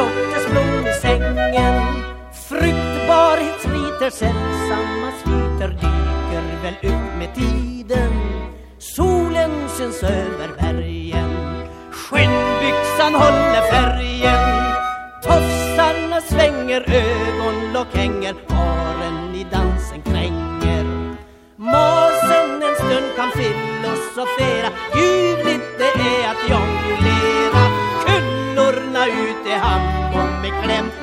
Sorters blom i sängen. Fruktbarhetsriter sällsamma sviter dyker väl ut med tiden. Solen syns över bergen. Skinnbyxan håller färgen. Tofsarna svänger, ögonlock hänger Haren i dansen kränger. Masen en stund kan filosofera Ljuvligt det är att jonglera ut i hand med kläm.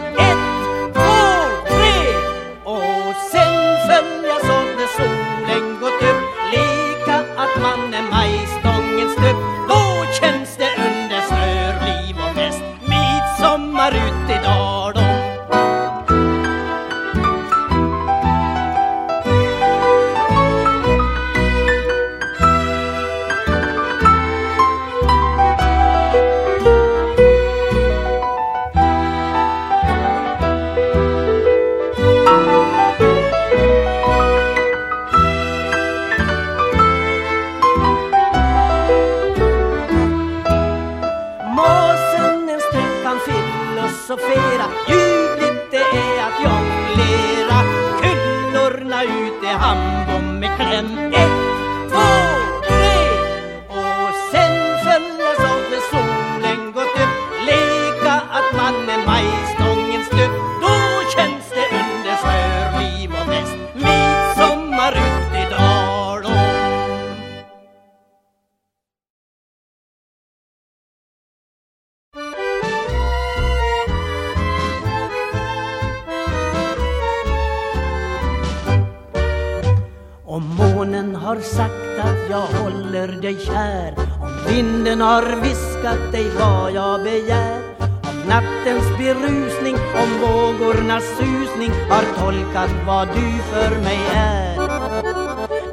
Har sagt att jag håller dig kär. Om vinden har viskat dig vad jag begär. Om nattens berusning, om vågornas susning Har tolkat vad du för mig är.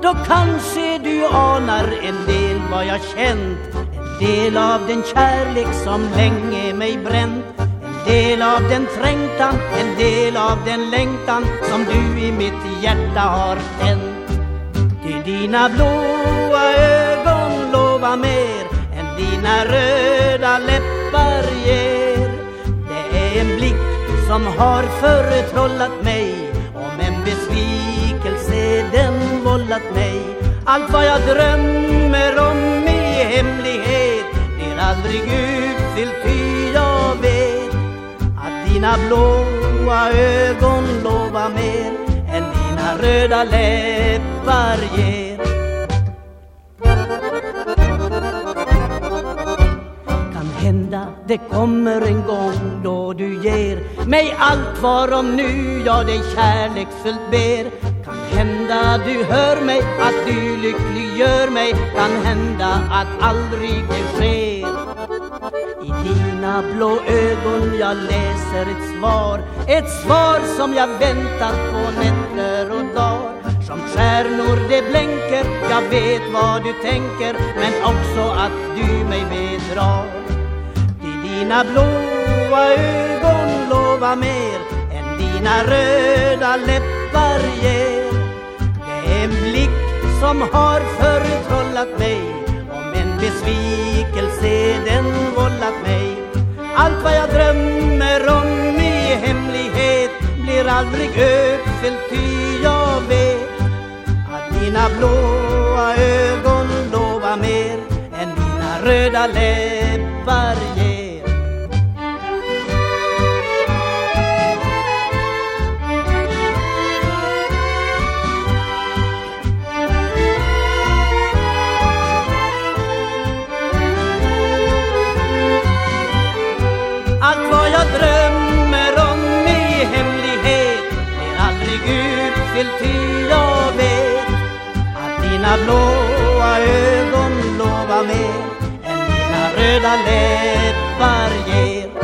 Då kanske du anar en del vad jag känt. En del av den kärlek som länge mig bränt. En del av den trängtan, en del av den längtan som du i mitt hjärta har tänt. Till dina blåa ögon lova mer än dina röda läppar ger. Det är en blick som har förtrollat mig Om en besvikelse den vållat mig. Allt vad jag drömmer om i hemlighet Blir aldrig uppfyllt ty jag vet Att dina blåa ögon lovar mer dina röda läppar ger. Hända det kommer en gång då du ger mig allt varom nu jag dig kärleksfullt ber. Kan hända du hör mig, att du lyckliggör mig. Kan hända att aldrig det sker dina blå ögon jag läser ett svar Ett svar som jag väntat på nätter och dagar som stjärnor det blänker, jag vet vad du tänker Men också att du mig bedrar dina blåa ögon lova mer än dina röda läppar ger. Det är en blick som har förtrollat mig om en besvikelse den vållat mig. Allt vad jag drömmer om i hemlighet blir aldrig uppfyllt ty jag vet att dina blåa ögon lovar mer än dina röda läppar blåa ögon lovar mer än dina röda läppar ger